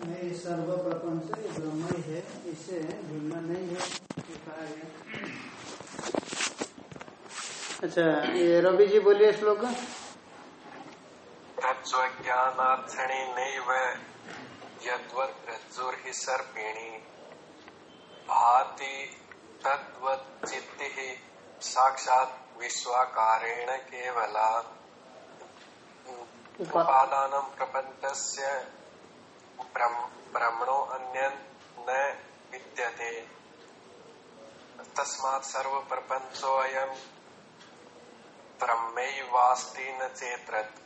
सर्व प्रपंच ब्रह्म ही है इससे भिन्न नहीं है अच्छा ये रवि जी बोलिए श्लोक। तत्ज्ञानार्थणे नैव यद्वत् रज्जुर्हि सर्पिणी। भाति तद्वच्चित्तिः साक्षात् विश्वाकारेण केवला उपादानं प्रपञ्चस्य ब्रह्मणो अन्यन् न विद्यते। तस्मात् सर्वप्रपञ्चोऽयं ब्रह्मैवास्ति न चेत्रत्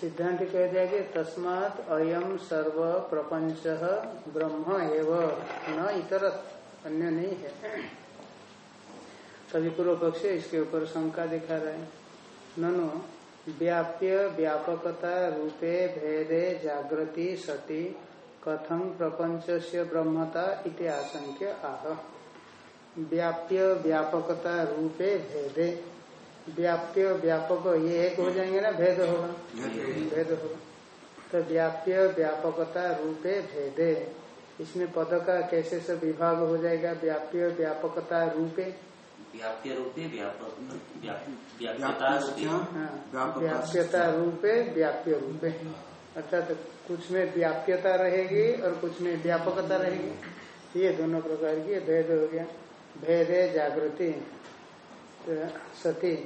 सिद्धांत कह दिया कि तस्मात अयम सर्व प्रपंच ब्रह्म एव, न इतर अन्य नहीं है। तभी पूर्व पक्ष इसके ऊपर शंका दिखा रहे हैं। ननु व्याप्य व्यापकता रूपे भेदे जागृति सती कथम प्रपंच से ब्रह्मता इति आशंक्य आह। व्याप्य व्यापकता रूपे भेदे। व्याप्य व्यापक, ये एक हो जाएँगे ना, भेद होगा। भेद होगा। तो व्याप्य व्यापकता रूपे भेदे। इसमें पद का कैसे से विभाग हो जाएगा? व्याप्य व्यापकता रूपे। व्याप्य रूपे व्याप्यता रूपे। व्याप्य रूपे। अर्थात कुछ में व्याप्यता रहेगी और कुछ में व्यापकता रहेगी। ये दोनों प्रकार की भेद हो गया। भेदे जागृति। सती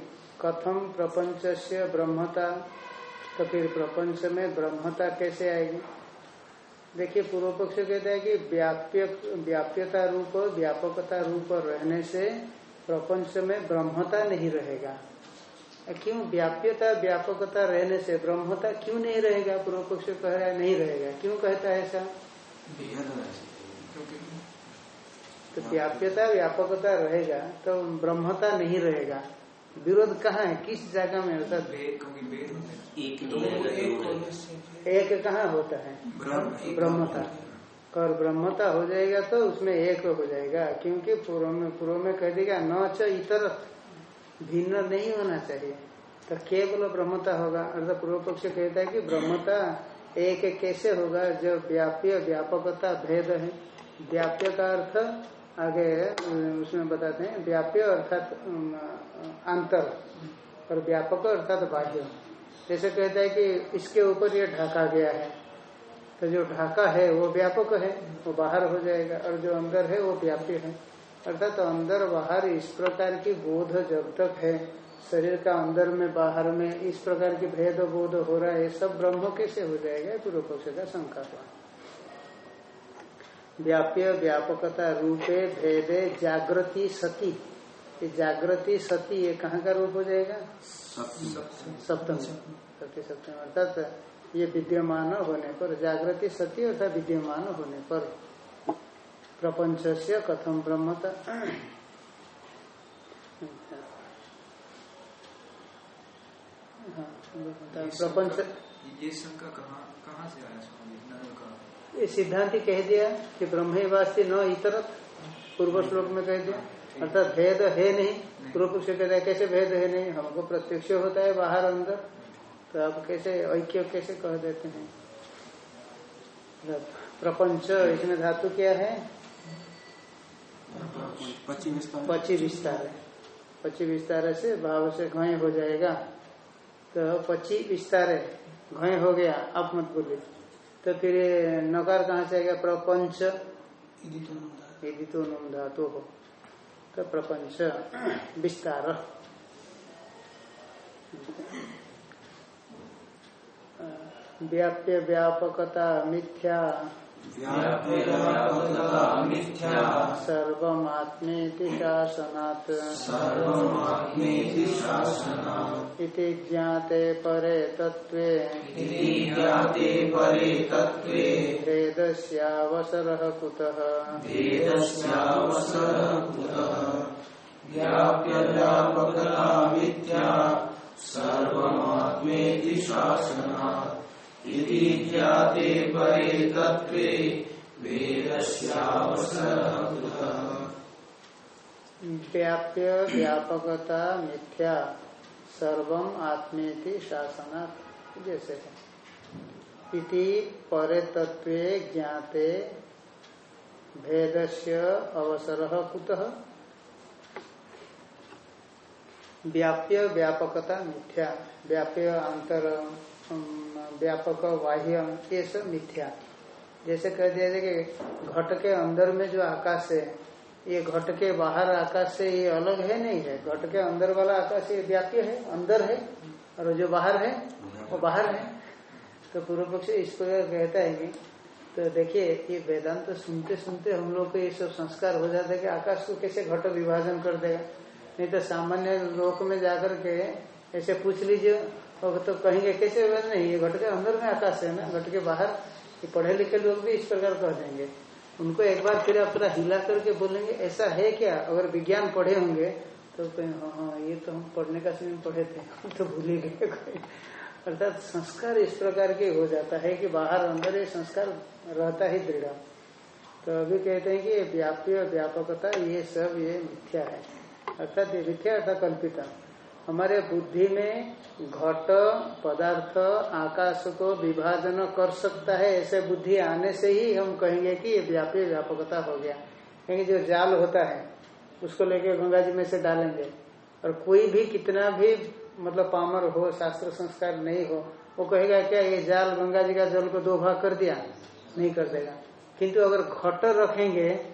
कथम प्रपंच से ब्रह्मता। तो फिर प्रपंच में ब्रह्मता कैसे आएगी? देखिए पूर्व पक्ष कहता है कि व्याप्य व्याप्यता रूप व्यापकता रूप रहने से प्रपंच में ब्रह्मता नहीं रहेगा। क्यों? व्याप्यता व्यापकता रहने से ब्रह्मता क्यों नहीं रहेगा? पूर्व पक्ष कह रहा है नहीं रहेगा। क्यों कहता है ऐसा? तो व्याप्यता व्यापकता रहेगा तो ब्रह्मता नहीं रहेगा। विरोध कहाँ है? किस जगह में होता है? एक कहाँ होता है? ब्रह्मता। और ब्रह्मता हो जाएगा तो उसमें एक हो जाएगा, क्योंकि पूर्व में पूर्व में कह देगा न च इतर भिन्न नहीं होना चाहिए। तो केवल ब्रह्मता होगा। अर्थात पूर्व पक्ष कहता है कि ब्रह्मता एक कैसे होगा, जो व्याप्य, व्यापकता, भेद है। व्याप्य का अर्थ आगे उसमें बताते हैं, व्याप्य अर्थात अंतर और व्यापक अर्थात बाह्य। जैसे कहता है कि इसके ऊपर ये ढाका गया है। तो जो ढाका है वो व्यापक है वो बाहर हो जाएगा। और जो अंदर है वो व्याप्य है। अर्थात तो अंदर बाहर इस प्रकार की बोध जब तक है शरीर का अंदर में बाहर में इस प्रकार की भेद बोध हो रहा है सब ब्रह्म कैसे हो जाएगा? पूर्व पक्ष का शंका हुआ व्याप्य व्यापकता रूपे भेदे जागृति सती। ये जागृति सती ये कहाँ का रूप हो जाएगा? सप्तम। सती सप्तम। अर्थात ये विद्यमान होने पर जागृति सती अर्थात विद्यमान होने पर प्रपंच से कथम ब्रह्मता प्रपंच ये शंका कहाँ कहाँ से आया स्वामी? ये सिद्धांति कह दिया कि ब्रह्म वास्ती न इतर पूर्व श्लोक में कह दिया। अर्थात भेद है नहीं। पूर्व पक्ष कहता है कैसे भेद है नहीं? हमको प्रत्यक्ष होता है बाहर अंदर। तो आप कैसे ऐक्य कैसे कह देते हैं? प्रपंच इसमें धातु क्या है? पची विस्तार है पची विस्तार से भाव से घय हो जाएगा। तो पची विस्तार है घय हो गया आप मत बोलिए। तो फिर नकार कहाँ से आएगा? प्रपंच। यदि तो नुम धातु हो। तो प्रपंच। विस्तार। व्याप्य व्यापकता मिथ्या। सर्वमात्मेति शासनात्। इति ज्ञाते परे तत्त्वे। भेदस्यावसरः कुतः। सर्वमात्मेति शासनात्। ज्ञाते परे तत्त्वे व्याप्य व्यापकता मिथ्या सर्वम आत्मेति शासनात्। जैसे। इति परे तत्व ज्ञाते भेदस्य अवसर कुतः? व्याप्य व्यापकता मिथ्या। व्याप्य अंतर व्यापक बाह्य ये सब मिथ्या। जैसे कह दिया जाए कि घट के अंदर में जो आकाश है, ये घट के बाहर आकाश से ये अलग है नहीं है? घट के अंदर वाला आकाश ये व्याप्य है, अंदर है, और जो बाहर है, वो बाहर है। तो पूर्व पक्ष इसको कहता है कि तो देखिए, ये वेदांत तो सुनते सुनते हम लोग को ये सब संस्कार हो जाता है कि आकाश को कैसे घट विभाजन कर देगा। नहीं तो सामान्य लोक में जाकर के ऐसे पूछ लीजिए तो कहेंगे, कैसे नहीं, ये घट के अंदर में आकाश है ना घट के बाहर पढ़े लिखे लोग भी इस प्रकार कह देंगे। उनको एक बार फिर अपना हिला करके बोलेंगे, ऐसा है क्या? अगर विज्ञान पढ़े होंगे तो हाँ हाँ ये तो हम पढ़ने का समय पढ़े थे तो भूल ही गए अर्थात संस्कार इस प्रकार के हो जाता है कि बाहर अंदर ये संस्कार रहता ही दृढ़। तो अभी कहते हैं कि व्याप्य, व्यापकता, ये सब ये मिथ्या है। अर्थात ये मिथ्या अर्थात कल्पिता। हमारे बुद्धि में घट, पदार्थ आकाश को विभाजन कर सकता है। ऐसे बुद्धि आने से ही हम कहेंगे कि ये व्यापी व्यापकता हो गया। क्योंकि जो जाल होता है, उसको लेके गंगा जी में से डालेंगे। और कोई भी कितना भी मतलब पामर हो, शास्त्र संस्कार नहीं हो, वो कहेगा, क्या ये जाल गंगा जी का जल को दो भाग कर दिया? नहीं कर देगा। किंतु अगर घट रखेंगे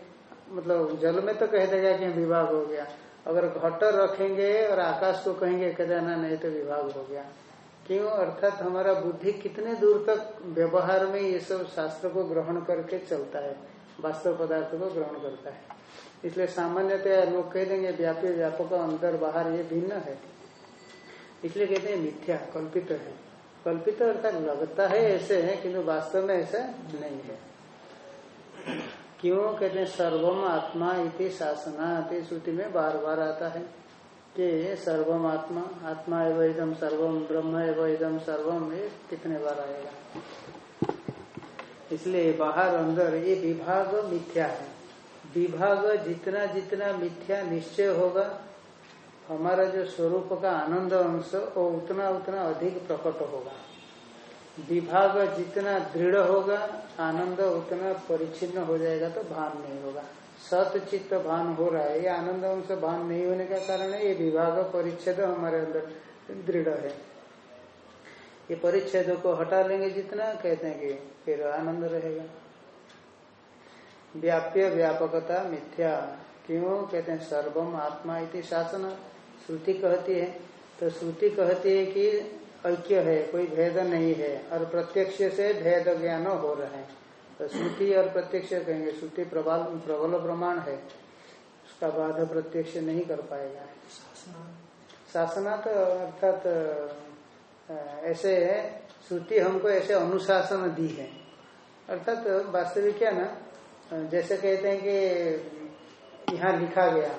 मतलब जल में तो कह देगा कि विभाग हो गया। अगर घट रखेंगे और आकाश को कहेंगे कहना नहीं तो विभाग हो गया। क्यों? अर्थात हमारा बुद्धि कितने दूर तक व्यवहार में ये सब शास्त्र को ग्रहण करके चलता है, वास्तव पदार्थ को ग्रहण करता है। इसलिए सामान्यतः लोग कह देंगे, व्यापी, व्यापक, अंदर, बाहर, ये भिन्न है। इसलिए कहते हैं, मिथ्या, कल्पित है। कल्पित अर्थात लगता है ऐसे है, किंतु वास्तव में ऐसा नहीं है। क्यों कहते हैं, सर्वम आत्मा इति शासना श्रुति में बार बार आता है कि सर्वम आत्मा आत्मा एवं एकदम सर्वम, ब्रह्म एवं एकदम सर्वम, ये कितने बार आएगा? इसलिए बाहर अंदर ये विभाग मिथ्या है। विभाग जितना जितना मिथ्या निश्चय होगा, हमारा जो स्वरूप का आनंद अंश, वो उतना उतना अधिक प्रकट होगा। विभाग जितना दृढ़ होगा, आनंद उतना परिच्छिन्न हो जाएगा तो भान नहीं होगा। सत चित्त भान हो रहा है। ये आनंद अंश भान नहीं होने का कारण है, ये विभाग परिच्छेद हमारे अंदर दृढ़ है। ये परिच्छेद को हटा लेंगे जितना, कहते हैं कि फिर आनंद रहेगा। व्याप्य व्यापकता मिथ्या। क्यों? कहते हैं, सर्वम आत्मा इति शासन श्रुति कहती है तो श्रुति कहती है कि ऐक्य है, कोई भेद नहीं है, और प्रत्यक्ष से भेद ज्ञान हो रहे हैं। तो श्रुति और प्रत्यक्ष कहेंगे, श्रुति प्रबल प्रबल प्रमाण है। उसका बाध प्रत्यक्ष नहीं कर पाएगा। शासना तो अर्थात ऐसे है, श्रुति हमको ऐसे अनुशासन दी है। अर्थात वास्तविक क्या ना? जैसे कहते हैं कि यहाँ लिखा गया,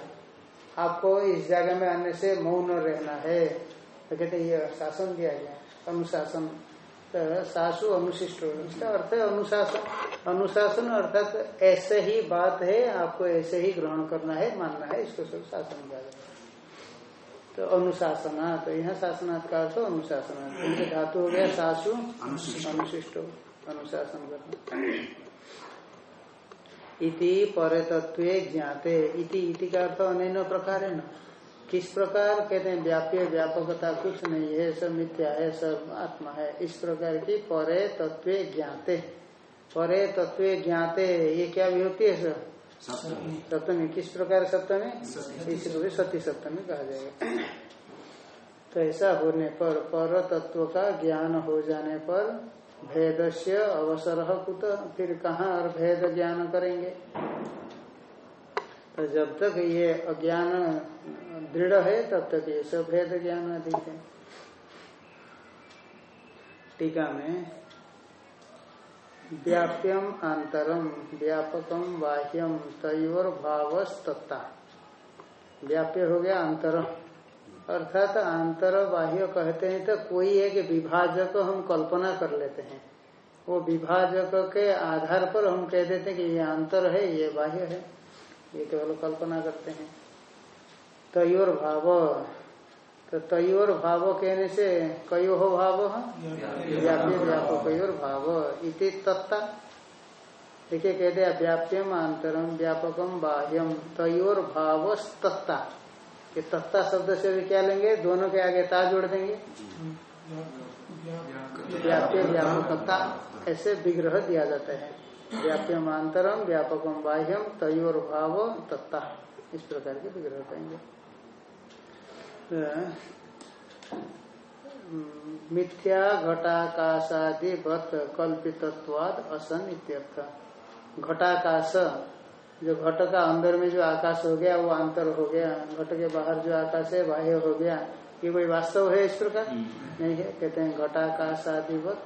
आपको इस जगह में आने से मौन रहना है। तो कहते ये शासन दिया गया। अनुशासन तो सासु अनुशिष्ट इसका अर्थ है अनुशासन। अनुशासन अर्थात ऐसे ही बात है आपको ऐसे ही ग्रहण करना है मानना है इसको सब शासन दिया गया। तो अनुशासना तो यहाँ शासनाथ का अर्थ अनुशासन। धातु हो गया सासु अनुशिष्ट। अनुशासन करना। इति पर तत्व ज्ञाते। इति इति का अर्थ अन्य प्रकार है ना। किस प्रकार कहते हैं व्याप्य व्यापकता कुछ नहीं है सब मिथ्या है सब आत्मा है। इस प्रकार की परे तत्व ज्ञाते परे तत्व ज्ञाते ये क्या होती है सर? सप्तमी। किस प्रकार सप्तमी? इसको भी सती सप्तमी कहा जाएगा। तो ऐसा होने पर पर तत्व का ज्ञान हो जाने पर भेद से अवसर कुत फिर कहाँ और भेद ज्ञान करेंगे? तो जब तक ये अज्ञान दृढ़ है, तब तक ये सब भेद ज्ञान अधिक है। टीका में, व्याप्यम आंतरम व्यापकम बाह्यम तयोर भावस्तता व्याप्य हो गया अंतरम अर्थात अंतर बाह्य कहते हैं तो कोई एक विभाजक हम कल्पना कर लेते हैं। वो विभाजक के आधार पर हम कह देते हैं कि ये अंतर है, ये बाह्य है। ये केवल कल्पना करते हैं। तयोर भाव। तो तयोर भाव कहने से कयो हो भाव? व्याप्य व्यापक कयोर भाव। इति तत्ता। देखिए कहते हैं व्याप्यम आंतरम व्यापकम बाह्यम तयोर भाव तत्ता। ये तत्ता शब्द से भी क्या लेंगे? दोनों के आगे ता जोड़ देंगे। व्याप्य व्यापकता। ऐसे विग्रह दिया जाता है। व्याप्यम आंतरम व्यापकम बाह्यम तयोर भाव तत्ता। इस प्रकार के विग्रह कहेंगे मिथ्या घटाकाशादि वत कल्पितत्वाद असन इत्यर्थ। घटाकाश जो घट का अंदर में जो आकाश हो गया वो अंतर हो गया। घट के बाहर जो आकाश है बाह्य हो गया। ये कोई वास्तव है इस प्रकार? नहीं है। कहते हैं घटाकाश आदिवत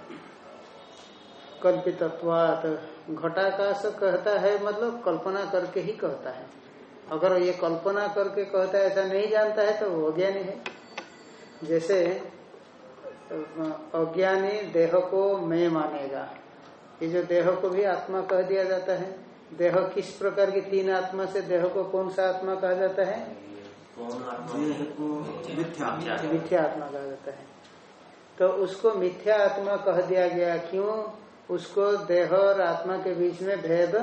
कल्पितत्वात। घटाकाश कहता है मतलब कल्पना करके ही कहता है। अगर ये कल्पना करके कहता है ऐसा नहीं जानता है तो वो अज्ञानी है। जैसे अज्ञानी देह को मैं मानेगा। ये जो देह को भी आत्मा कह दिया जाता है। देह किस प्रकार की तीन आत्मा से देह को कौन सा आत्मा कहा जाता है? मिथ्या आत्मा कहा जाता है। तो उसको मिथ्या आत्मा कह दिया गया। क्यों? उसको देह और आत्मा के बीच में भेद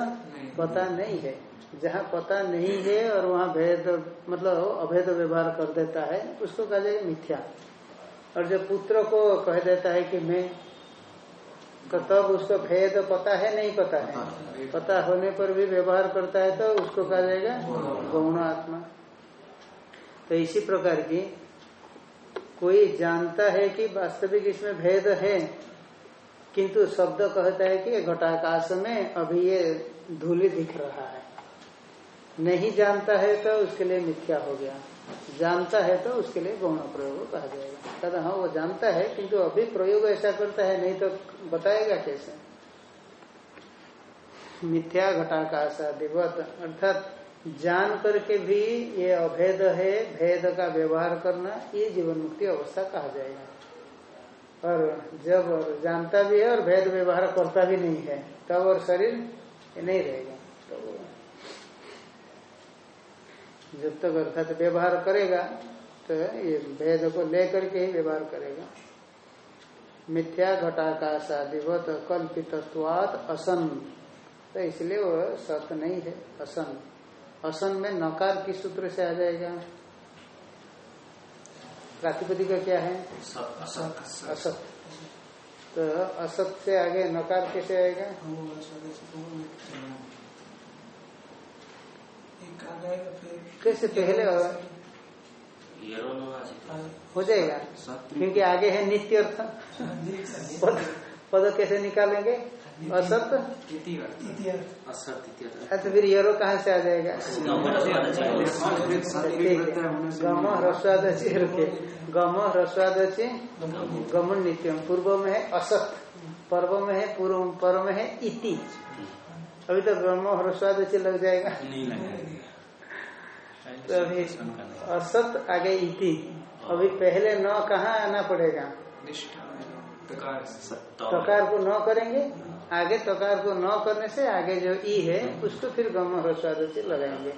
पता नहीं है। जहाँ पता नहीं है और वहाँ भेद मतलब अभेद व्यवहार कर देता है उसको कहा जाएगा मिथ्या। और जो पुत्र को कह देता है कि मैं तो तब उसको भेद पता है नहीं पता है। पता होने पर भी व्यवहार करता है तो उसको कहा जाएगा गौण आत्मा। तो इसी प्रकार की कोई जानता है कि वास्तविक इसमें भेद है किंतु शब्द कहता है कि घटाकाश में अभी ये धूलि दिख रहा है। नहीं जानता है तो उसके लिए मिथ्या हो गया। जानता है तो उसके लिए गौण प्रयोग कहा जाएगा। कहता हाँ वो जानता है, किंतु अभी प्रयोग ऐसा करता है, नहीं तो बताएगा कैसे? मिथ्या, घटाकाश दिवत अर्थात जान करके भी ये अभेद है, भेद का व्यवहार करना, ये जीवन मुक्ति अवस्था कहा जाएगा। और जब जानता भी है और भेद व्यवहार करता भी नहीं है, तब और शरीर नहीं रहेगा। तो जब तक अर्थात व्यवहार करेगा तो ये भेद को लेकर के ही व्यवहार करेगा। मिथ्या, घटाकाश आदिवत कल्पितत्वात असन। तो इसलिए वो सत नहीं है, असन। असन में नकार किस सूत्र से आ जाएगा। प्रातिपति का क्या है? असत। तो असत से आगे नकार कैसे आएगा? कैसे? पहले हो जाएगा। क्योंकि आगे है नित्य अर्थ। पद कैसे निकालेंगे? असत? अच्छा फिर यरो कहाँ से आ जाएगा? गम ह्रस्वाद रुके गम ह्रस्वाद गमन नित्यम। पूर्व में है असत पर्व में है पूर्व पर्व में है इति। अभी तो गम ह्रस्वाद लग जाएगा। तो अभी असत आगे इति। अभी पहले न कहाँ आना पड़ेगा? तकार को न करेंगे, आगे तकार को न करने से आगे जो ई है, उसको फिर गम ह्रस्वाद से लगाएँगे।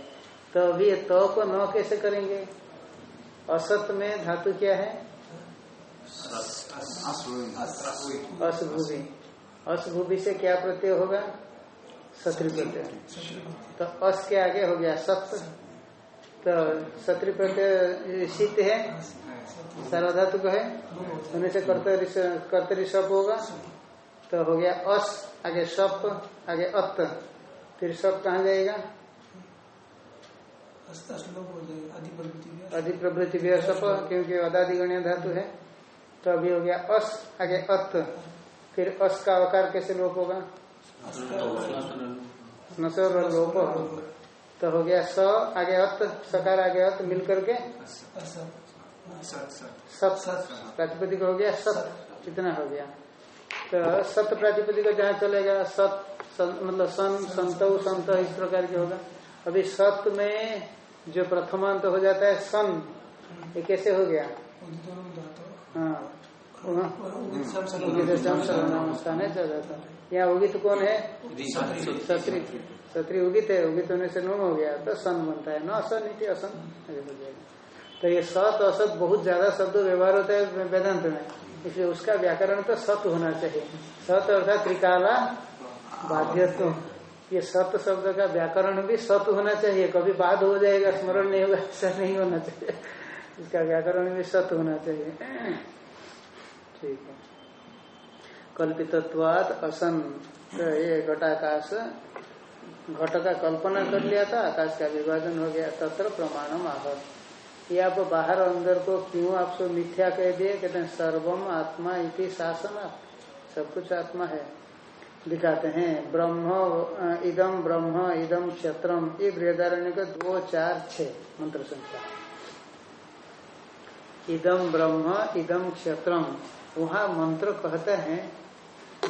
तो अभी ये तो को न कैसे करेंगे? असत में धातु क्या है? असभूभि असभूभि से क्या प्रत्यय होगा? सत्री प्रत्यय तो अस के आगे हो गया सत्य तो शत्रु प्रत्यय शीत है? सारा धातु का है होने से कर्तरी सप होगा। तो हो गया अस, आगे सप आगे अत। फिर सप कहा जाएगा? अधि प्रवृत्ति भी सप क्योंकि अदादिगण्य धातु है। तो अभी हो गया अस, आगे अत। फिर अस का आकार कैसे लोप होगा? लोप तो हो गया स, आगे अत, सकार आगे अत मिल करके सत प्रातिपदिक हो गया सत कितना हो गया। तो सत प्रातिपदिक जहाँ चलेगा सत मतलब सन संत संत इस प्रकार के होगा। अभी सत में जो प्रथमांत हो जाता है सन ये कैसे हो गया? हाँ स्थान है चल जाता यहाँ उगित कौन है? सत्री। सत्री उगित है उगित होने से नुम हो गया तो सन बनता है। न सन इति असन हो जाएगा। तो ये सत असत बहुत ज़्यादा शब्द व्यवहार होता है वेदांत में। इसलिए उसका व्याकरण तो सत होना चाहिए। सत अर्थात त्रिकाला बाध्यत्व। ये सत शब्द का व्याकरण भी सत होना चाहिए। कभी बाद हो जाएगा, स्मरण नहीं होगा, ऐसा नहीं होना चाहिए। इसका व्याकरण भी सत होना चाहिए। ठीक है। कल्पितत्वाद असन। तो ये घटाकाश घट का कल्पना कर लिया था, आकाश का विभाजन हो गया, तत्र प्रमाणम आहत ये आप बाहर अंदर को क्यों आपको मिथ्या कह दिए? कहते हैं, सर्वम आत्मा इति शासन। सब कुछ आत्मा है। दिखाते हैं, ब्रह्म इदम ब्रह्म इदम क्षेत्रम। ये बृहदारण्य का दो, चार छ मंत्र संख्या। इदम ब्रह्म इदम क्षेत्रम। वहाँ मंत्र कहते हैं,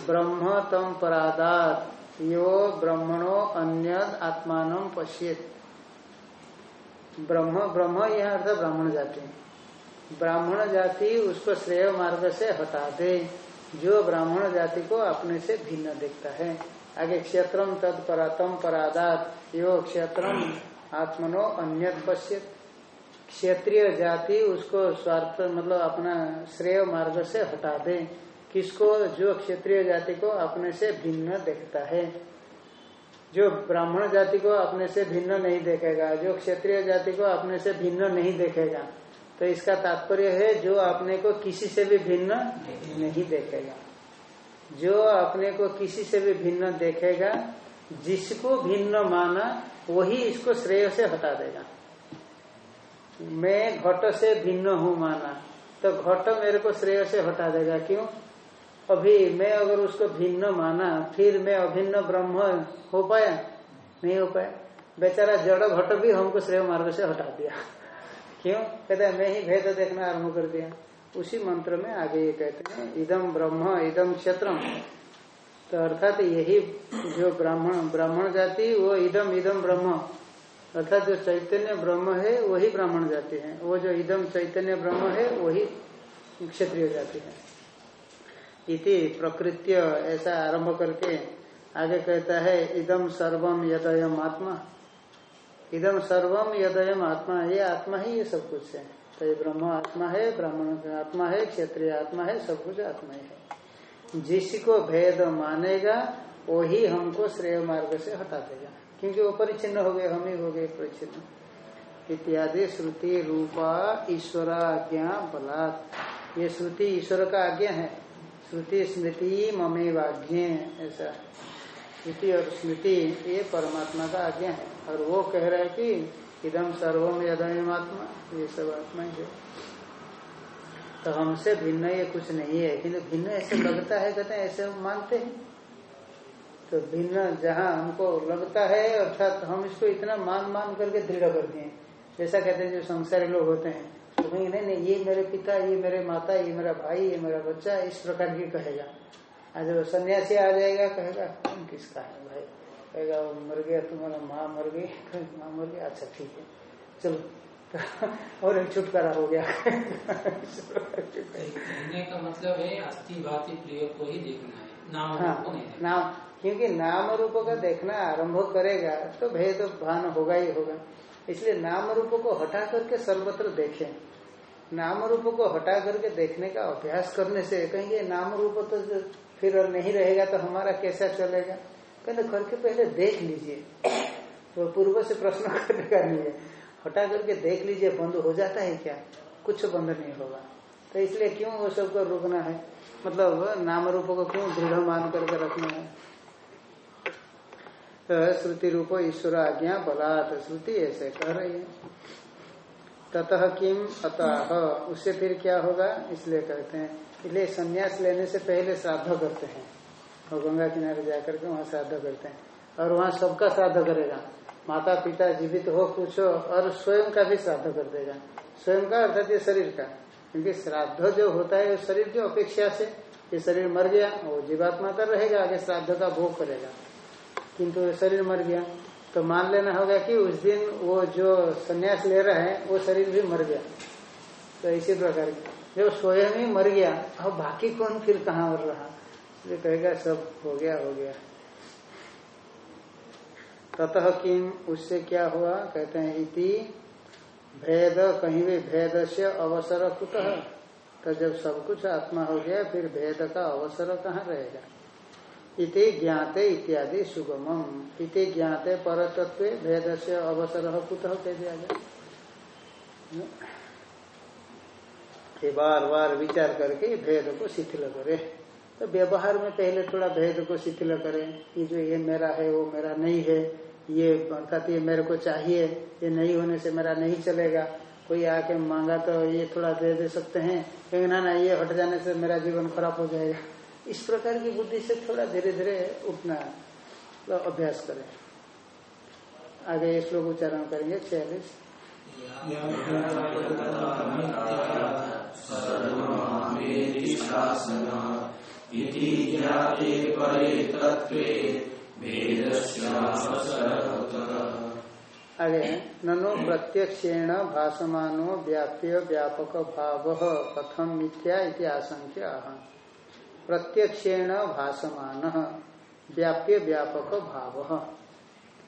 ब्रह्म तम परादात। यो ब्रह्मणो अन्य आत्मान पश्येत। ब्रह्म ब्रह्म यह अर्थ ब्राह्मण जाति। ब्राह्मण जाति उसको श्रेय मार्ग से हटा दे। जो ब्राह्मण जाति को अपने से भिन्न देखता है। आगे क्षेत्रम तद परातम परादात। यो क्षेत्रम आत्मनो अन्य पश्यत। क्षेत्रीय जाति उसको स्वार्थ मतलब अपना श्रेय मार्ग से हटा दे। किसको? जो क्षेत्रीय जाति को अपने से भिन्न देखता है। जो ब्राह्मण जाति को अपने से भिन्न नहीं देखेगा, जो क्षेत्रीय जाति को अपने से भिन्न नहीं देखेगा तो इसका तात्पर्य है जो अपने को किसी से भी भिन्न नहीं देखेगा। जो अपने को किसी से भी भिन्न देखेगा, जिसको भिन्न माना, वही इसको श्रेय से हटा देगा। मैं घट से भिन्न हूँ माना तो घट मेरे को श्रेय से हटा देगा। क्यों? अभी मैं अगर उसको भिन्न माना, फिर मैं अभिन्न ब्रह्म हो पाया? नहीं हो पाया। बेचारा जड़ घट भी हमको श्रेय मार्ग से हटा दिया। क्यों? कहते मैं ही भेद देखना आरंभ कर दिया। उसी मंत्र में आगे ये कहते हैं इदम ब्रह्म इदम क्षेत्रम। तो अर्थात यही जो ब्राह्मण ब्राह्मण जाति, वो इदम इदम ब्रह्म। अर्थात जो चैतन्य ब्रह्म है, वही ब्राह्मण जाति है। वो जो इदम चैतन्य ब्रह्म है, वही क्षत्रिय जाति है। इति प्रकृत्य ऐसा आरंभ करके आगे कहता है इदम सर्वम यदयम आत्मा। इदम सर्वम यदयम आत्मा, ये आत्मा ही ये सब कुछ है। तो ये ब्रह्म आत्मा है, ब्राह्मण आत्मा है, क्षेत्रीय आत्मा है, सब कुछ आत्मा ही है। जिसको भेद मानेगा, वही हमको श्रेय मार्ग से हटा देगा। क्योंकि वो परिचिन्न हो गए, हम ही हो गए परिचिन्न इत्यादि श्रुति रूपा ईश्वराज्ञा बलात्। ये श्रुति ईश्वर का आज्ञा है। श्रुति स्मृति ममे वाज्ञ ऐसा। श्रुति और स्मृति, ये परमात्मा का आज्ञा है। और वो कह रहा है कि इदम सर्वम यदम आत्मा, ये सब आत्मा ही है। तो हमसे भिन्न ये कुछ नहीं है किंतु भिन्न ऐसे लगता है कहते हैं ऐसे हम मानते हैं। तो भिन्न जहाँ हमको लगता है, अर्थात हम इसको इतना मान मान करके दृढ़ कर दिए जैसा कहते हैं जो संसारी लोग होते हैं कहेंगे नहीं नहीं ये मेरे पिता ये मेरे माता ये मेरा भाई ये मेरा बच्चा इस प्रकार की कहेगा। आज जब सन्यासी आ जाएगा कहेगा कौन किसका है भाई? कहेगा वो मर गया तुम्हारा माँ मर गई। माँ मर गया अच्छा ठीक है चलो। और एक छुटकारा हो गया। कहने का मतलब है अस्थि भाति प्रिय को ही देखना है नाम हाँ को नहीं देखना। नाम क्योंकि नाम रूप का देखना आरंभ करेगा तो भेद भान होगा ही होगा। इसलिए नाम रूप को हटा करके सर्वत्र देखें। नाम रूप को हटा करके देखने का अभ्यास करने से कहेंगे नाम रूप तो फिर नहीं रहेगा तो हमारा कैसा चलेगा? कहते करके पहले देख लीजिए। तो पूर्व से प्रश्न करने का नहीं है। हटा करके देख लीजिए, बंद हो जाता है क्या? कुछ बंद नहीं होगा। तो इसलिए क्यों वो सबको रुकना है? मतलब नाम रूप को क्यों दृढ़ मान करके रखना है? तो श्रुति रूप ईश्वर आज्ञा बलात्। श्रुति ऐसे कह रही है। ततः किम अतः? उससे फिर क्या होगा? इसलिए कहते हैं। इसलिए संन्यास लेने से पहले श्राद्ध करते हैं। और गंगा किनारे जाकर के वहाँ श्राद्ध करते हैं। और वहाँ सबका श्राद्ध करेगा। माता पिता जीवित हो, कुछ हो, और स्वयं का भी श्राद्ध कर देगा। स्वयं का अर्थात ये शरीर का। क्योंकि श्राद्ध जो होता है शरीर की अपेक्षा से ये शरीर मर गया, वो जीवात्मा का रहेगा, आगे श्राद्ध का भोग करेगा। किंतु शरीर मर गया। तो मान लेना होगा कि उस दिन वो जो संन्यास ले रहा है, वो शरीर भी मर गया। तो इसी प्रकार की। जब स्वयं ही मर गया अब बाकी कौन फिर कहाँ मर रहा? ये कहेगा, सब हो गया हो गया। ततः किम, उससे क्या हुआ? कहते हैं, इति भेद, कहीं भी भेद से अवसर कुतः? तो जब सब कुछ आत्मा हो गया, फिर भेद का अवसर कहाँ रहेगा? इति ज्ञाते इत्यादि सुगमम इति ज्ञाते पर तत्व भेद से अवसर कुतः कह दिया गया ये बार बार विचार करके भेद को शिथिल करे। तो व्यवहार में पहले थोड़ा भेद को शिथिल करें कि जो ये मेरा है, वो मेरा नहीं है, ये अर्थात ये मेरे को चाहिए, ये नहीं होने से मेरा नहीं चलेगा। कोई आके मांगा तो ये थोड़ा दे दे सकते हैं। कहीं ना ना, ये हट जाने से मेरा जीवन खराब हो जाएगा। इस प्रकार की बुद्धि से थोड़ा धीरे धीरे उठना तो अभ्यास करें। आगे श्लोक उच्चारण करेंगे, छियालीस। आगे ननो प्रत्यक्षेण भाषमानो व्याप्य व्यापक भाव कथम मिथ्या आशंक्य प्रत्यक्षेण भाषमान व्याप्य व्यापक भाव।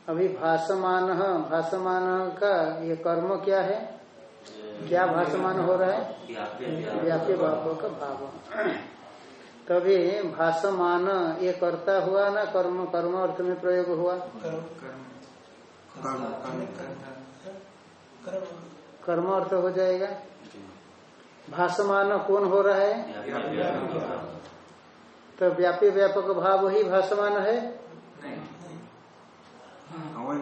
अभी भाषमान भाषमान का ये कर्म क्या है? क्या भाषमान हो रहा है? व्याप्य व्यापक। भाव। तभी भाषमान ये कर्ता हुआ ना कर्म कर्म अर्थ में प्रयोग हुआ? कर्म अर्थ हो जाएगा। भाषमान कौन हो रहा है? तो व्यापी व्यापक भाव ही भाषमान है।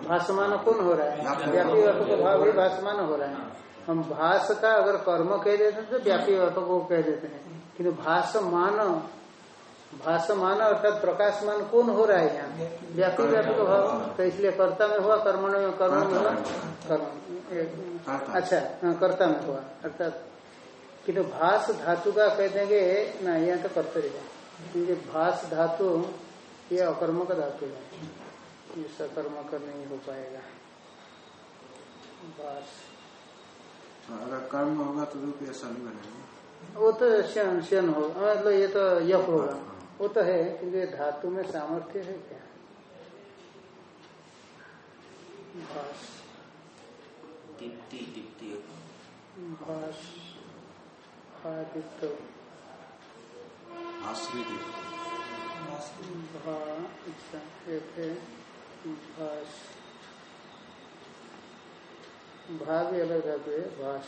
भाषमान कौन हो रहा है? व्यापी व्यापक भाव ही भाषमान हो रहा है। हम भाष का अगर कर्म कह देते हैं तो व्यापी व्यापक को कह देते हैं। किंतु भाषमान भाषमान अर्थात प्रकाशमान कौन हो रहा है यहाँ? व्यापी व्यापक भाव। तो इसलिए कर्ता में हुआ कर्म में कर्म में हुआ। कर्म। अच्छा हाँ कर्ता में हुआ। अर्थात किन्तु भाष धातु का कह देंगे ना यहाँ तो कर्तव्य है। क्योंकि भाष धातु ये अकर्म का धातु है। ये सकर्म का नहीं हो पाएगा। भाष अगर कर्म होगा तो रूप बनेगा। वो तो श्यन श्यन हो मतलब ये तो यप होगा। वो तो है क्योंकि धातु में सामर्थ्य है क्या? भाष दीप्ति दीप्ति भाष आदित्य आश्रित भा अच्छा एक है भाष भा भी अलग धातु है भाष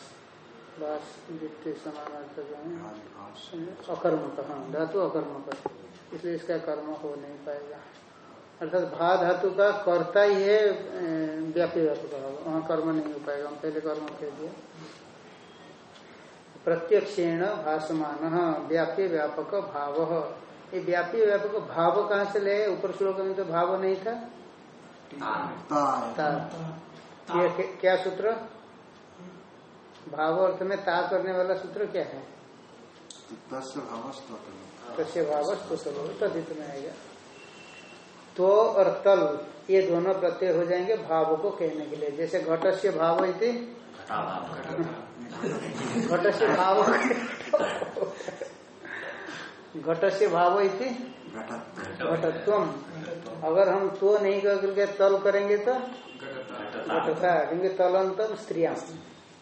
भाष अकर्म का धातु अकर्म का इसलिए इसका कर्म हो नहीं पाएगा अर्थात भा धातु का कर्ता ही है व्यापी व्यापक वहाँ कर्म नहीं हो पाएगा, हम पहले कर्म कह दिया। प्रत्यक्षेण भाषमान व्यापी व्यापक भाव। ये व्यापी व्यापक भाव कहाँ से ले? ऊपर श्लोक में तो भाव नहीं था। ता। क्या सूत्र? भाव अर्थ में ता करने वाला सूत्र क्या है? तस्य भाव तदित में आएगा। तो और तल ये दोनों प्रत्यय हो जाएँगे भाव को कहने के लिए। जैसे घट से भाव इति घट से भाव घट से भाव इति? घटत्व अगर हम तो नहीं करके तल करेंगे तो? घटता क्योंकि तलंतम स्त्रिया।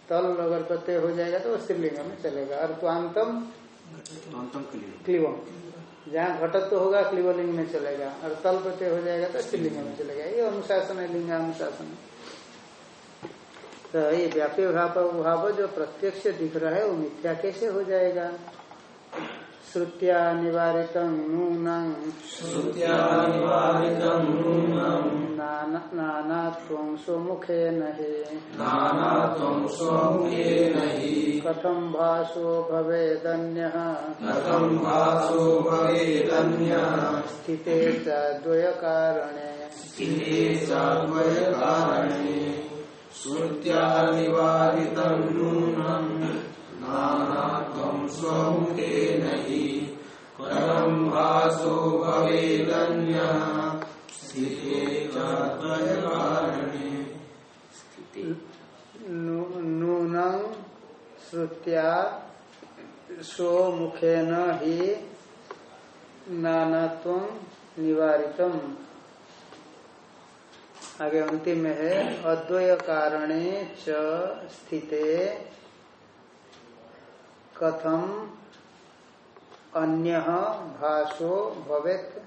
तल अगर प्रत्यय हो जाएगा तो स्त्रीलिंग में चलेगा। और त्वांतम? क्लीवम। जहाँ घटत्व होगा क्लीवलिंग में चलेगा। और तल प्रत्यय हो जाएगा तो स्त्रीलिंग में चलेगा। ये अनुशासन है लिंग अनुशासन तो ये व्यापी भाव भाव जो प्रत्यक्ष दिख रहा है वो मिथ्या कैसे हो जाएगा? श्रुत्या निवारित नूनं नाना स्वमुखे नहि। कथम भाषो भवेदन्य। स्थिते चाद्वय कारणे श्रुत्या निवारितं नूनं नानात्वं स्वमुखेन हि कथं भासो ही नानात्व निवारितम। आगे अंतिम में है, अद्वय कारणे च स्थिते कथम अन्य भाषो भवेत।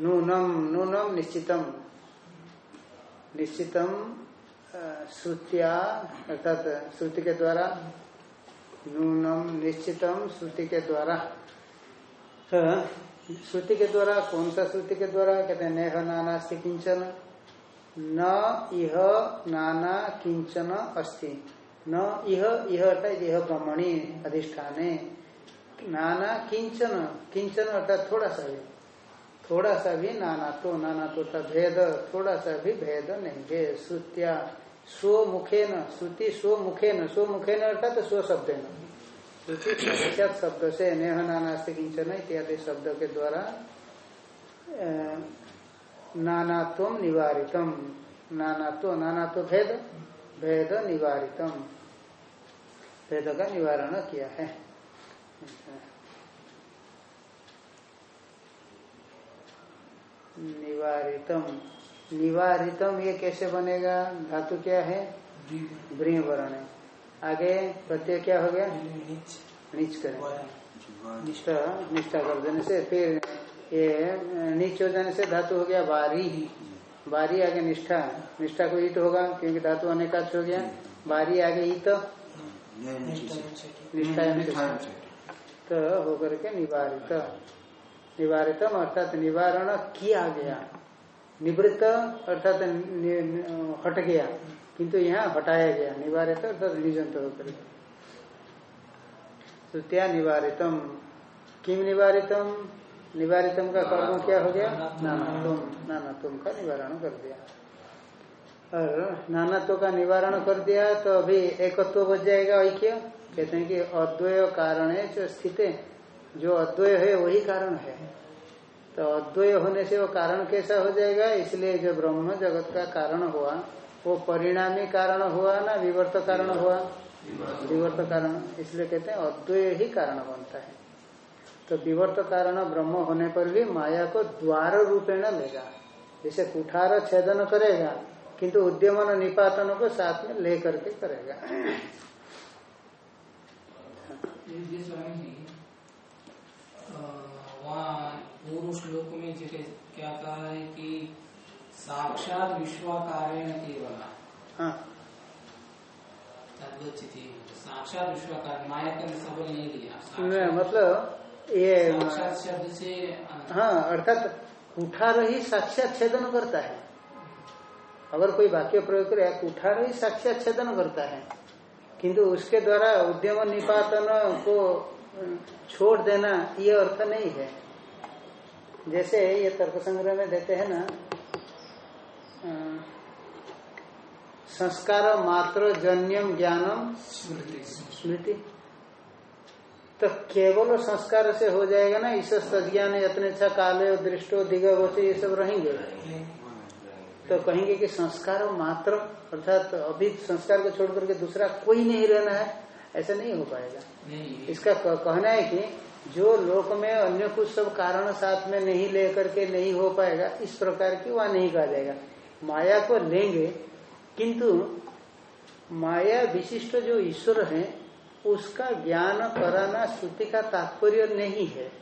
नूनम नूनम निश्चितम। निश्चितम श्रुतिया, अर्थात श्रुति के द्वारा। नूनम निश्चितम श्रुति के द्वारा। श्रुति के द्वारा कौन सा श्रुति के द्वारा? कहते हैं, नेह नानास्ति किंचन न इह नाना किंचन अस्ति। न इह इह अर्थात यह ब्रह्मणी, अधिष्ठाने। नाना किंचन किंचन अर्थात थोड़ा सा भी। थोड़ा सा भी नाना तो नाना तो भेद, थोड़ा सा भी भेद नहीं है। श्रुतिया, स्व मुखे न श्रुति स्व मुखे न स्व मुखे न अर्थात स्व न शब्द से नेह नानास्ति किंचन इत्यादि शब्द के द्वारा नानात्व निवारितम। नानात्व नानात्व भेद भेद निवारितम। भेद का निवारण किया है। निवारितम। निवारितम ये कैसे बनेगा? धातु क्या है? ब्रिय वर्ण है। आगे प्रत्यय क्या हो गया? नीच। करें। निष्ठा निष्ठा कर देने से फिर ये नीच हो जाने से धातु हो गया बारी। बारी आगे निष्ठा। निष्ठा को ईट होगा क्योंकि धातु अनेकाच हो गया। बारी आगे ईत निष्ठा तो होकर के निवारित। निवारितम अर्थात निवारण किया गया। निवृत्त अर्थात हट गया। किंतु यहाँ हटाया गया, निवारित अर्थात निजंत होकर के। श्रुतिया निवारितम? किम निवारितम? निवारितम का कर्म क्या हो गया? नाना तुम नाना तुम का निवारण कर दिया। और नानात्व का निवारण कर दिया तो अभी एकत्व बच जाएगा ऐक्य कहते हैं कि अद्वय कारण है जो स्थित जो अद्वय है, वही कारण है। तो अद्वय होने से वो कारण कैसा हो जाएगा? इसलिए जो ब्रह्म जगत का कारण हुआ वो परिणामी कारण हुआ ना विवर्त कारण हुआ? विवर्त। कारण इसलिए कहते हैं अद्वय ही कारण बनता है। तो विवर्त कारण ब्रह्म होने पर भी माया को द्वार रूपेण लेगा। जैसे कुठार छेदन करेगा किंतु उद्यमन निपातन को साथ में ले करके करेगा। पूर्व श्लोक में जो के- क्या कहा है कि साक्षात विश्वाकारेण केवल हाँ। साक्षात विश्वाकार माया का सबल नहीं लिया। मतलब ये साक्षात शब्द से हाँ अर्थात कुठार ही साक्षात छेदन करता है। अगर कोई वाक्य प्रयोग करे कुठार ही साक्षात छेदन करता है। किंतु उसके द्वारा उद्यम निपातन को छोड़ देना ये अर्थ नहीं है। जैसे ये तर्क संग्रह में देते हैं ना संस्कार मात्र जन्यम ज्ञानम स्मृति। तो केवल संस्कार से हो जाएगा ना ईश्वर सज्ञान यत्न अच्छा काले दृष्टो दिगवचे ये सब रहेंगे। तो कहेंगे कि संस्कार मात्र अर्थात तो अभी संस्कार को छोड़ करके दूसरा कोई नहीं रहना है ऐसा नहीं हो पाएगा। इसका कहना है कि जो लोक में अन्य कुछ सब कारण साथ में नहीं लेकर के नहीं हो पाएगा इस प्रकार की वहाँ नहीं कहा जाएगा। माया को लेंगे, किंतु माया विशिष्ट जो ईश्वर है, उसका ज्ञान कराना श्रुति का तात्पर्य नहीं है।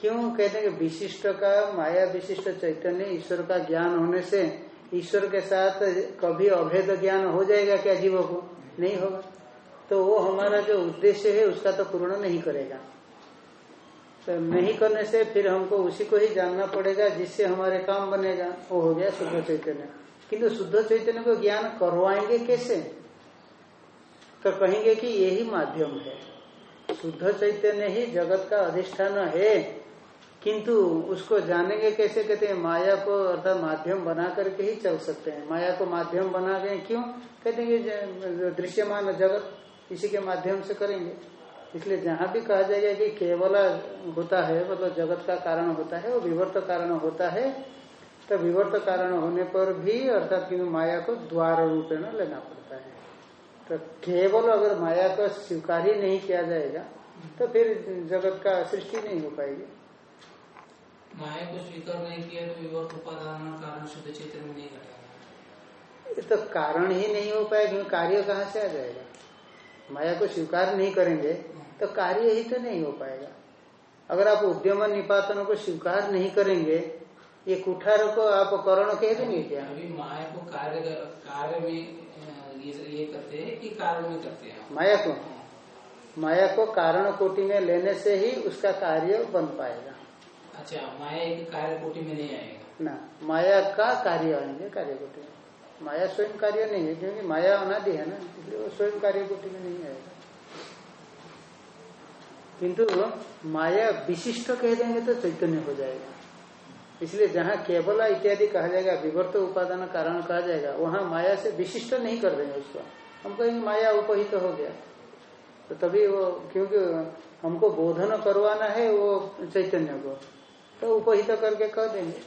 क्यों कहते हैं कि विशिष्ट का, माया विशिष्ट चैतन्य, ईश्वर का ज्ञान होने से ईश्वर के साथ कभी अभेद ज्ञान हो जाएगा क्या जीवों को? नहीं होगा। तो वो हमारा जो उद्देश्य है, उसका तो पूर्ण नहीं करेगा। तो नहीं करने से फिर हमको उसी को ही जानना पड़ेगा, जिससे हमारे काम बनेगा। वो हो गया शुद्ध चैतन्य। किंतु शुद्ध चैतन्य को ज्ञान करवाएँगे कैसे? तो कहेंगे कि यही माध्यम है। शुद्ध चैतन्य ही जगत का अधिष्ठान है। किंतु उसको जानेंगे कैसे? कहते हैं, माया को अर्थात माध्यम बना करके ही चल सकते हैं। माया को माध्यम बना गए क्यों? कहते हैं दृश्यमान जगत इसी के माध्यम से करेंगे। इसलिए जहाँ भी कहा जाएगा कि केवल होता है मतलब जगत का कारण होता है वो विवर्त कारण होता है तो विवर्त कारण होने पर भी अर्थात कि माया को द्वार रूपेण लेना पड़ता है। तो केवल अगर माया का स्वीकार ही नहीं किया जाएगा तो फिर जगत का सृष्टि नहीं हो पाएगी। माया को स्वीकार नहीं किया तो विवर्त उपादान कारण शुद्ध चित्र में नहीं घटेगा तो कारण ही नहीं हो पाएगा क्योंकि कार्य कहाँ से आ जाएगा? माया को स्वीकार नहीं करेंगे तो कार्य ही तो नहीं हो पाएगा। अगर आप उद्यम निपातनों को स्वीकार नहीं करेंगे ये कुठार को आप करण कह देंगे क्या? अभी माया को कार्य कार्य में ये ये करते हैं कि कार्य में करते हैं? माया को? माया को कारण कोटि में लेने से ही उसका कार्य बन पाएगा। अच्छा माया एक कार्य कोटि में नहीं आएगा? ना माया का कार्य आएँगे कार्य कोटि में। माया स्वयं कार्य नहीं है क्योंकि माया अनादि है ना इसलिए वो स्वयं कार्य कोटि में नहीं आएगा। किंतु माया विशिष्ट कह देंगे तो चैतन्य हो जाएगा। इसलिए जहाँ केवल इत्यादि कहा जाएगा, विवर्त उपादान कारण कहा जाएगा, वहाँ माया से विशिष्ट नहीं कर देंगे उसको। हम कहेंगे माया उपहित तो हो गया। तो तभी वो, क्योंकि हमको बोधन करवाना है, वो चैतन्य को। तो उपहित तो करके कह देंगे।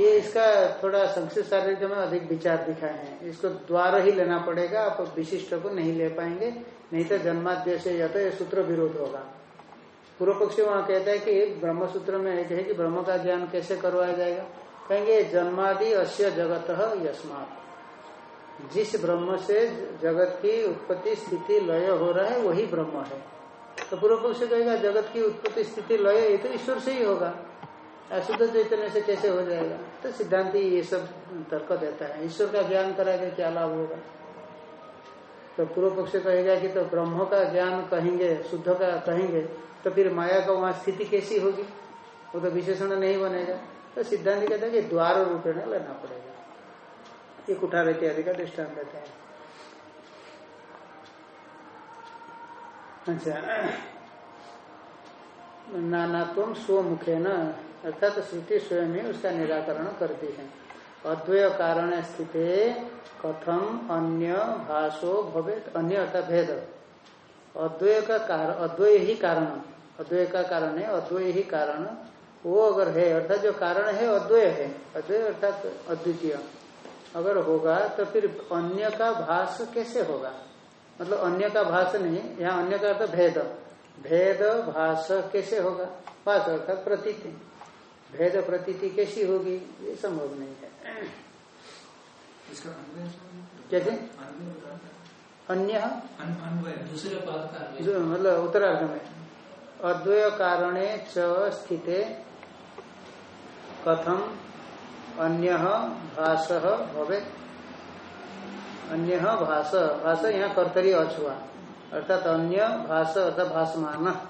ये इसका थोड़ा संक्षिप्त शारीरिक में अधिक विचार दिखाए हैं। इसको द्वार ही लेना पड़ेगा, आप विशिष्ट को नहीं ले पाएँगे। नहीं तो जन्माद्य से या तो सूत्र विरोध होगा। पूर्व पक्षी वहाँ कहता है कि ब्रह्म सूत्र में एक है कि ब्रह्म का ज्ञान कैसे करवाया जाएगा? कहेंगे, जन्मादि अश्य जगत यस्मात। जिस ब्रह्म से जगत की उत्पत्ति स्थिति लय हो रहा है, वही ब्रह्म है। तो पूर्व पक्ष कहेगा, जगत की उत्पत्ति स्थिति लय, ये तो ईश्वर से ही होगा। अशुद्ध चैतन्य से कैसे हो जाएगा? तो सिद्धांति ये सब तर्क देता है। ईश्वर का ज्ञान कराएगा क्या लाभ होगा? तो पूर्व पक्ष कहेगा कि तो ब्रह्म का ज्ञान कहेंगे, शुद्ध का कहेंगे तो फिर माया का वहाँ स्थिति कैसी होगी? वो तो विशेषण नहीं बनेगा। तो सिद्धांत कहता है कि द्वार रूपेण लेना पड़ेगा। ये कुठार इत्यादि का दृष्टान देते हैं। अच्छा। नानात्व स्वमुखे न अर्थात तो श्रुति स्वयं ही उसका निराकरण करती है। अद्वय कारण स्थित कथम अन्य भाषो भवे अन्य अर्थात भेद। अद्वय का कारण अद्वय ही कारण। अद्वय का कारण है, अद्वय ही कारण। वो अगर है, अर्थात जो कारण है, अद्वय है। अद्वय अर्थात अद्वितीय। अगर होगा तो फिर अन्य का भाष कैसे होगा? मतलब अन्य का भाष नहीं, यहाँ अन्य का अर्थ भेद। भेद भाष कैसे होगा? भाष अर्थात प्रतीति। भेद प्रतीति कैसी होगी? ये संभव नहीं है। कैसे। अन्य? दूसरे पद का मतलब उत्तरार्ध में। अद्वय कारणे च स्थिते कथम अन्य भाष भवे अन्य भाष भाष यहाँ कर्तरी अछुआ। अर्थात अन्य भाष अर्थात भाषमान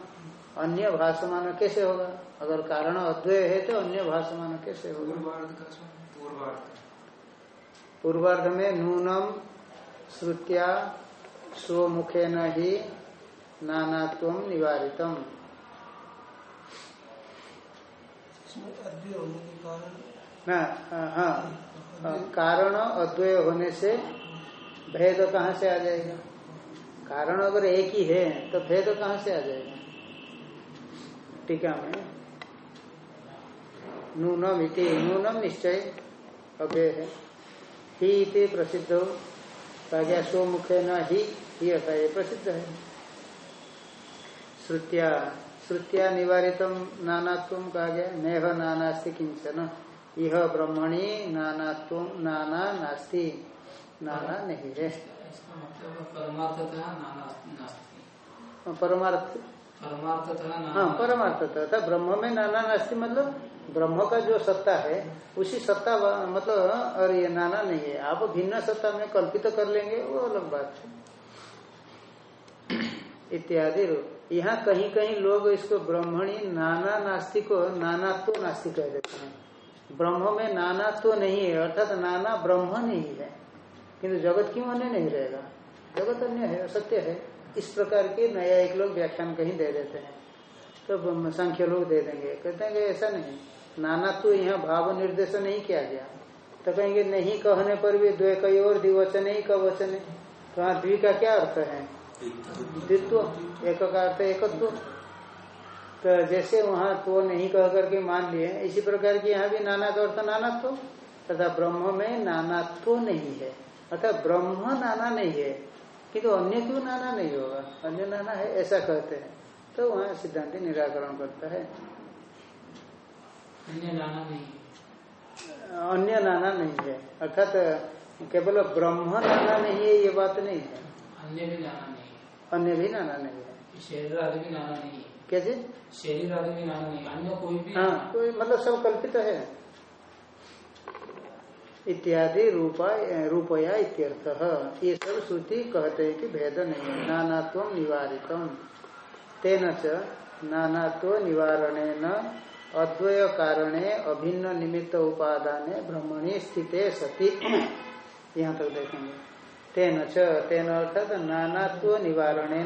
अन्य भाषमान कैसे होगा? अगर कारण अद्वय है तो अन्य भाषमान कैसे होगा? पूर्वार्ध में नूनम श्रुत्या स्वमुखे न ही नानात्व निवारितम। ना हाँ हाँ, कारण अद्वय होने से भेद कहाँ से आ जाएगा? कारण अगर एक ही है तो भेद कहाँ से आ जाएगा? टीका में नूनम इति नूनम निश्चय अव्यय है। ही इति प्रसिद्ध हो कहा गया स्वमुखे न ही ही अथा ये प्रसिद्ध है। श्रुत्या श्रुत्या निवारितम नानात्व कहा गया नेह नानास्ति किंचन यह ब्रह्मणी नानात्व नाना नास्ति नाना नहीं है। मतलब नास्ति। परमार्थ। हाँ परमार्थ था ब्रह्म में नाना नास्ति मतलब ब्रह्म का जो सत्ता है, उसी सत्ता मतलब और ये नाना नहीं है। आप भिन्न सत्ता में कल्पित तो कर लेंगे, वो अलग बात है। इत्यादि यहाँ कहीं कहीं लोग इसको ब्रह्मणी नाना नास्ति को नानात्व नास्ति कह देते हैं। ब्रह्म में नानात्व नहीं है, अर्थात नाना ब्रह्म नहीं है। किंतु जगत क्यों अन्य नहीं रहेगा। जगत अन्य है सत्य है। इस प्रकार के नया एक लोग व्याख्यान कहीं दे देते हैं। तो सांख्य लोग दे देंगे। कहते हैं कि ऐसा नहीं। नाना तो यहाँ भाव निर्देश नहीं किया गया। तो कहेंगे, नहीं कहने पर भी द्वे कई और द्विवचन ही का वचन है। तो वहाँ द्वि का क्या अर्थ है? द्वित्व एक का अर्थ है एकत्व। तो जैसे वहाँ तो नहीं कह करके मान लिए, इसी प्रकार की यहाँ भी नाना का अर्थ नानात्व। तथा ब्रह्म में नानात्व नहीं है। अर्थात ब्रह्म नाना नहीं है। किंतु अन्य क्यों नाना नहीं होगा? अन्य नाना है ऐसा कहते हैं। तो वहाँ सिद्धांत निराकरण करता है। अन्य नाना नहीं। अन्य नाना नहीं है। अर्थात केवल ब्रह्म नाना नहीं है ये बात नहीं है। अन्य भी नाना नहीं अन्य भी नाना नहीं है। शरीर आदि भी नाना नहीं है। कैसे? शरीर आदि भी नाना नहीं अन्य कोई भी हाँ कोई मतलब सब कल्पित है। इत्यादि रूपा रूपया इत्यर्थ। ये सब श्रुति कहते हैं कि भेद नहीं है। नानात्व निवारितम। तेन च नानात्व निवारणे न अद्वय कारणे अभिन्न निमित्त उपादाने ब्रह्मणी स्थिते सती। यहाँ तक देखेंगे। तेन च, तेन अर्थात नानात्व निवारणे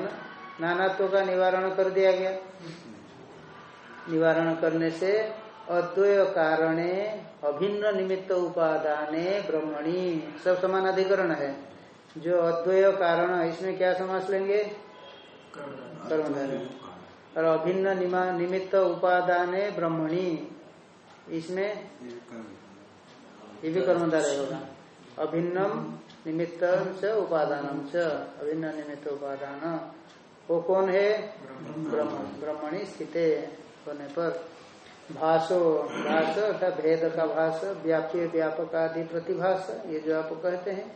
नानात्व का निवारण कर दिया गया। निवारण करने से अद्वय कारणे अभिन्न निमित्त उपादाने ब्रह्मणी। सब समान अधिकरण है। जो अद्वय कारण इसमें क्या समझ लेंगे? और अभिन्न निमा- निमित्त उपादाने ब्रह्मणी। इसमें ये भी कर्मधारय होगा अभिन्नम निमित्त च, उपादानम च। अभिन्न निमित्त उपादान। वो कौन है? ब्रह्मणी स्थित होने पर। भाषो भाष अर्थात भेद का भाष व्याप्य व्यापक आदि प्रतिभाष ये जो आप कहते हैं।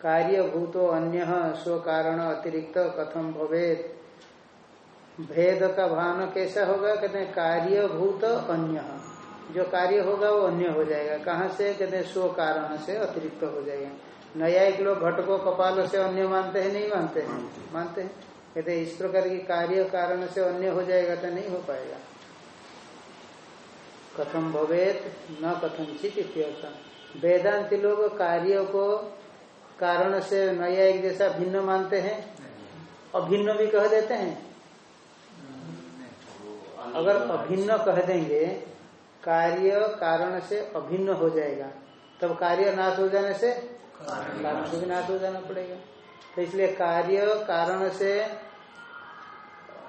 कार्य भूतो अन्य स्व कारण अतिरिक्त कथम भवेद भेद का भान कैसा होगा? कहते हैं कार्य भूत अन्य। जो कार्य होगा वो अन्य हो जाएगा। कहाँ से? कहते हैं स्व कारण से अतिरिक्त हो जाएगा। नया एक लोग घट को कपाल से अन्य मानते हैं नहीं मानते? हैं। मानते हैं। कहते इस प्रकार की कार्य कारण से अन्य हो जाएगा तो नहीं हो पाएगा। कथम भवेत, न कथनचित इत्यर्थ। वेदांति लोग कार्य को कारण से नया एक जैसा भिन्न मानते हैं अभिन्न भी कह देते हैं। अगर अभिन्न कह देंगे, कार्य कारण से अभिन्न हो जाएगा। तब कार्य नाश हो जाने से कारण से भी नाश हो जाना पड़ेगा। तो इसलिए कार्य कारण से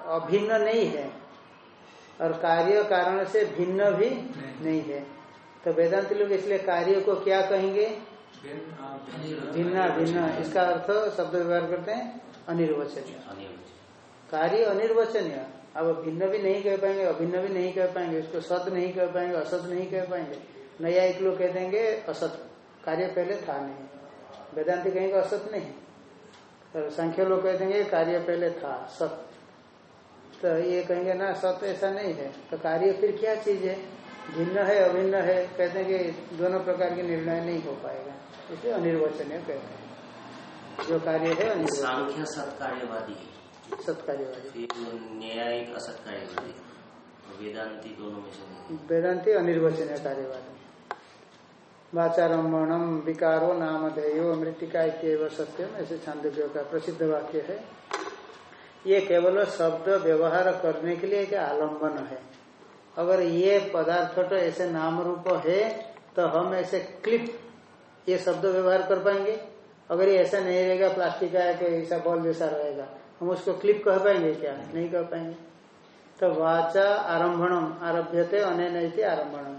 अभिन्न नहीं है। और कार्य कारण से भिन्न भी नहीं नहीं है। तो वेदांत लोग इसलिए कार्य को क्या कहेंगे? भिन्न भिन्न। इसका अर्थ शब्द व्यवहार करते हैं, अनिर्वचनीय। कार्य अनिर्वचनीय। अब भिन्न भी नहीं कह पाएँगे, अभिन्न भी नहीं कह पाएँगे, उसको सत नहीं कह पाएँगे असत नहीं कह पाएँगे। नया एक लोग कह देंगे असत कार्य पहले था नहीं। वेदांति कहेंगे असत नहीं। और संख्या लोग कह देंगे, कार्य पहले था, सत। तो ये कहेंगे ना सत ऐसा नहीं है। तो कार्य फिर क्या चीज़ है? भिन्न है अभिन्न है? कहते हैं कि दोनों प्रकार के निर्णय नहीं हो पाएगा। इसलिए अनिर्वचनीय कहते हैं। जो कार्य है अनिर्वचनीय। सांख्य सत्कार्यवादी सत्कार्यवादी। न्यायिक असत्कार्यवादी वेदांति दोनों में से वेदांति अनिर्वचनीय कार्यवादी वाचारम्भणम विकारो नामधेयो मृतिका इत्यव सत्यम ऐसे छांदोग्य का प्रसिद्ध वाक्य है। ये केवल शब्द व्यवहार करने के लिए एक आलंबन है। अगर ये पदार्थ तो ऐसे नाम रूप है तो हम ऐसे क्लिप ये शब्द व्यवहार कर पाएँगे। अगर ये ऐसा नहीं रहेगा, प्लास्टिक का कि ऐसा बॉल जैसा रहेगा, हम उसको क्लिप कह पाएँगे क्या? नहीं कह पाएँगे। तो वाचा आरंभणम, आरभ्यते अनैन आरंभणम।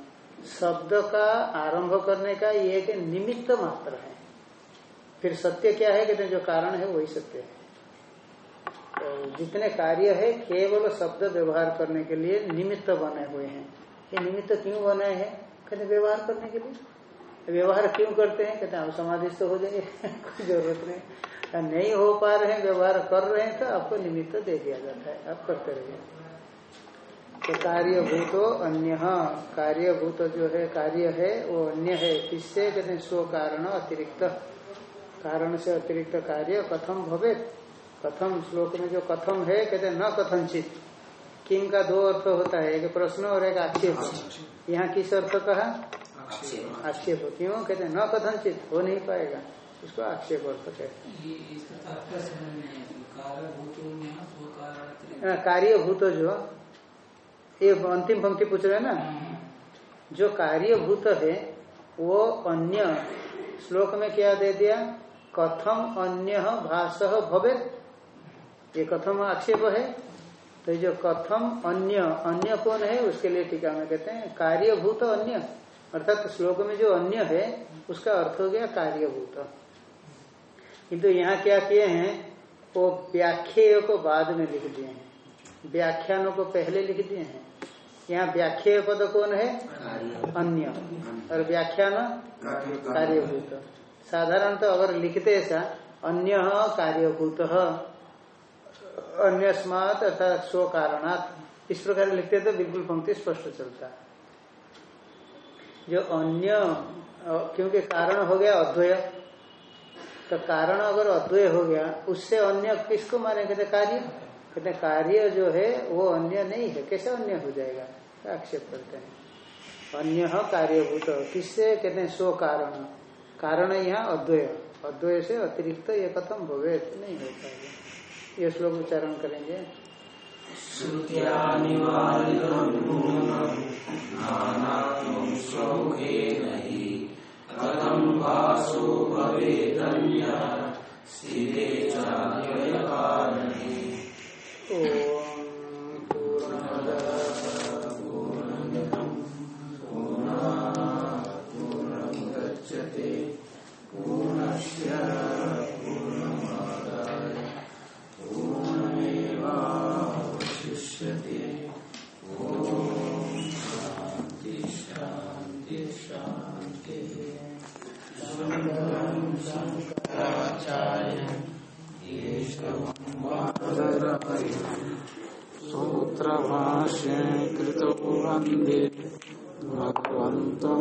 शब्द का आरंभ करने का ये एक निमित्त मात्र है। फिर सत्य क्या है? कहते जो कारण है वही सत्य है। जितने कार्य है, केवल शब्द व्यवहार करने के लिए निमित्त बने हुए हैं। ये निमित्त क्यों बने हैं? कहते, व्यवहार करने के लिए। व्यवहार क्यों करते हैं? कहते हैं आप समाधिस्थ हो जाइए कोई ज़रूरत नहीं। नहीं हो पा रहे हैं, व्यवहार कर रहे हैं तो आपको निमित्त दे दिया जाता है। आप करते रहिए। तो कार्यभूतो अन्य। कार्यभूत जो है, कार्य है, वो अन्य है। किससे? कहते हैं स्व कारण अतिरिक्त। कारण से अतिरिक्त कार्य कथम भवे कथम श्लोक में जो कथम है कहते हैं न कथनचित। किम का दो अर्थ होता है एक प्रश्न और एक आक्षेप। यहाँ किस अर्थ कहा? आक्षेप। क्यों? कहते हैं न कथनचित हो नहीं पाएगा। इसको आक्षेप अर्थ कहते। कार्य भूतों। हाँ, जो ये अंतिम पंक्ति पूछ रहे ना? जो कार्य भूत है वो अन्य श्लोक में क्या दे दिया? कथम अन्य भाष भवे ये कथम आक्षेप है। तो जो कथम अन्य अन्य कौन है उसके लिए टीका में कहते हैं कार्यभूत अन्य। अर्थात श्लोक में जो अन्य है उसका अर्थ हो गया कार्यभूत। किंतु यहाँ क्या किए हैं वो व्याख्येय को बाद में लिख दिए हैं। व्याख्यानों को पहले लिख दिए हैं। यहाँ व्याख्या पद कौन है? अन्य। और व्याख्यान? कार्यभूत। साधारणतः अगर लिखते ऐसा अन्य कार्यभूत। अन्य स्मात अर्थात स्व कारणात् इस प्रकार लिखते तो बिल्कुल पंक्ति स्पष्ट चलता। जो अन्य क्योंकि कारण हो गया अद्वय तो कारण अगर अद्वय हो गया, उससे अन्य किसको माने कहते कार्य। कहते कार्य जो है, वो अन्य नहीं है। कैसे अन्य हो जाएगा? आक्षेप करते हैं। अन्य कार्यभूत, किससे? कहते हैं स्व कारण कारण यहाँ अद्वय। अद्वय से अतिरिक्त ये कथम भवे नहीं हो पाएगा। ये श्लोक उच्चारण करेंगे। श्रुत्या निवारितं सूत्रभाष्ये कृतो वंदे भगवन्तो